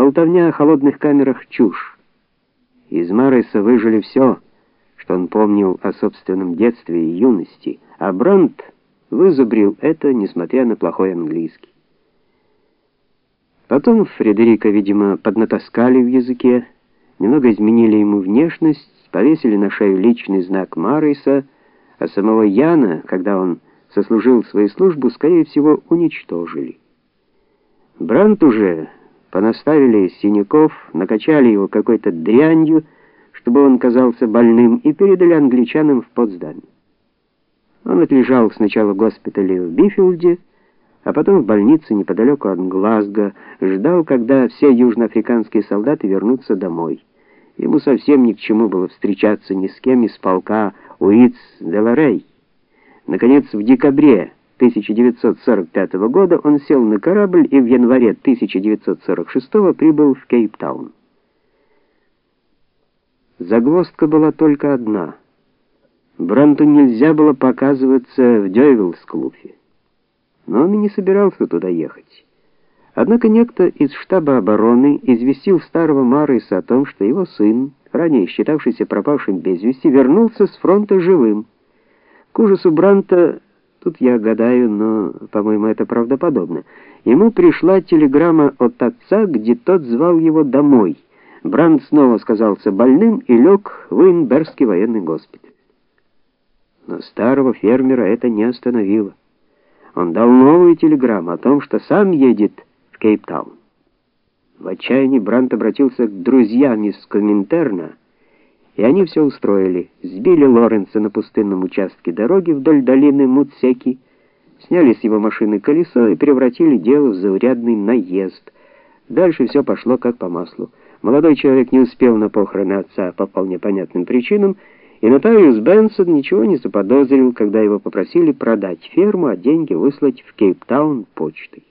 Болтовня о холодных камерах чушь. Из Марайса выжили все, что он помнил о собственном детстве и юности, а Брандт вызубрил это, несмотря на плохой английский. Потом Фредерика, видимо, поднатаскали в языке, немного изменили ему внешность, повесили на шею личный знак Марайса, а самого Яна, когда он сослужил свою службу, скорее всего, уничтожили. Брант уже понаставили синяков, накачали его какой-то дрянью, чтобы он казался больным, и передали англичанам в Потсдаме. Он отлежал сначала в госпитале в Бифилде, а потом в больнице неподалеку от Глазго, ждал, когда все южноафриканские солдаты вернутся домой. Ему совсем ни к чему было встречаться ни с кем из полка Уитс-Деларей. Наконец, в декабре 1945 года он сел на корабль и в январе 1946 прибыл в Кейптаун. Загвоздка была только одна. Бранту нельзя было показываться в Дёйвилс-клубе. Но он и не собирался туда ехать. Однако некто из штаба обороны известил старого Марыса о том, что его сын, ранее считавшийся пропавшим без вести, вернулся с фронта живым. К ужасу Бранта Тут я гадаю, но, по-моему, это правдоподобно. Ему пришла телеграмма от отца, где тот звал его домой. Бранд снова сказался больным и лег в Уинбергский военный госпиталь. Но старого фермера это не остановило. Он дал новую телеграмму о том, что сам едет в Кейптаун. В отчаянии Бранд обратился к друзьям из Коминтерна, и они все устроили. Сбили Лоренса на пустынном участке дороги вдоль долины Муцеки, сняли с его машины колесо и превратили дело в заурядный наезд. Дальше все пошло как по маслу. Молодой человек не успел на похороны отца по вполне понятным причинам, и Нотариус Бенсон ничего не заподозрил, когда его попросили продать ферму, а деньги выслать в Кейптаун почтой.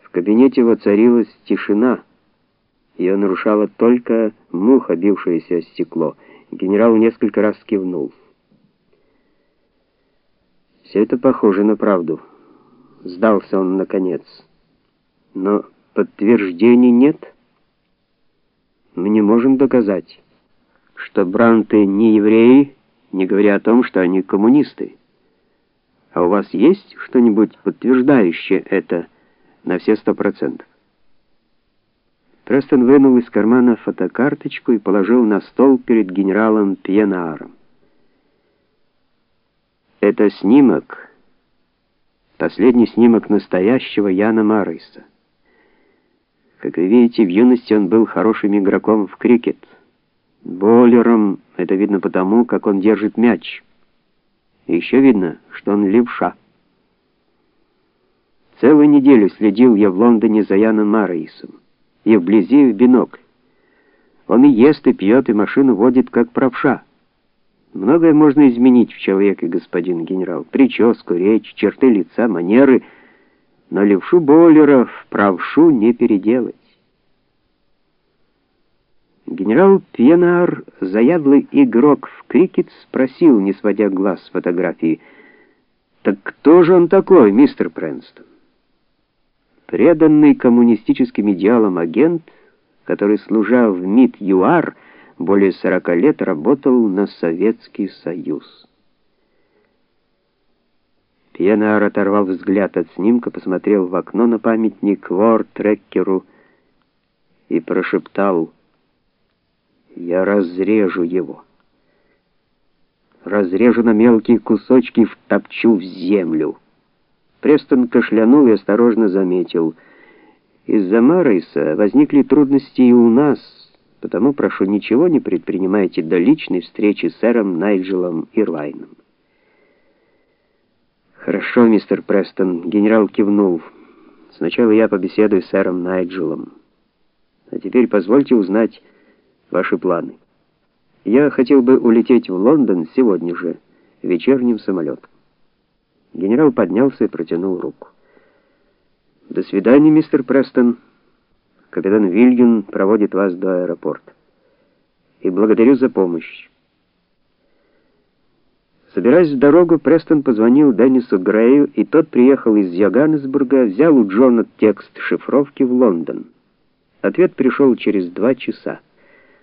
В кабинете воцарилась тишина. Ее нарушала только муха, бившаяся о стекло. Генерал несколько раз кивнул. Все это похоже на правду. Сдался он наконец. Но подтверждений нет. Мы не можем доказать, что Бранты не евреи, не говоря о том, что они коммунисты. А у вас есть что-нибудь подтверждающее это на все сто процентов? Престон вынул из кармана фотокарточку и положил на стол перед генералом Пьенаром. Это снимок, последний снимок настоящего Яна Марриса. Как вы видите, в юности он был хорошим игроком в крикет. Болером это видно потому, как он держит мяч. И еще видно, что он левша. Целую неделю следил я в Лондоне за Яном Маррисом и вблизи в бинокль. Он и ест, и пьет, и машину водит, как правша. Многое можно изменить в человеке, господин генерал. Прическу, речь, черты лица, манеры. Но левшу Боллера правшу не переделать. Генерал Пьенар, заядлый игрок в крикет, спросил, не сводя глаз с фотографии, «Так кто же он такой, мистер Прэнстон?» Преданный коммунистическим идеалам агент, который, служа в МИД ЮАР, более 40 лет работал на Советский Союз. Пьенар оторвал взгляд от снимка, посмотрел в окно на памятник Вор-Треккеру и прошептал «Я разрежу его. Разрежу на мелкие кусочки, втопчу в землю». Престон кашлянул и осторожно заметил: "Из-за Марейса возникли трудности и у нас, потому прошу ничего не предпринимайте до личной встречи с сэром Найджелом Ирлайном". "Хорошо, мистер Престон", генерал кивнул. "Сначала я побеседую с сэром Найджелом. А теперь позвольте узнать ваши планы. Я хотел бы улететь в Лондон сегодня же вечерним самолетом. Генерал поднялся и протянул руку. До свидания, мистер Престон. Капитан Вильгин проводит вас до аэропорта. И благодарю за помощь. Собираясь в дорогу, Престон позвонил Деннису Грею, и тот приехал из Йоганнесбурга, взял у Джона текст шифровки в Лондон. Ответ пришел через два часа.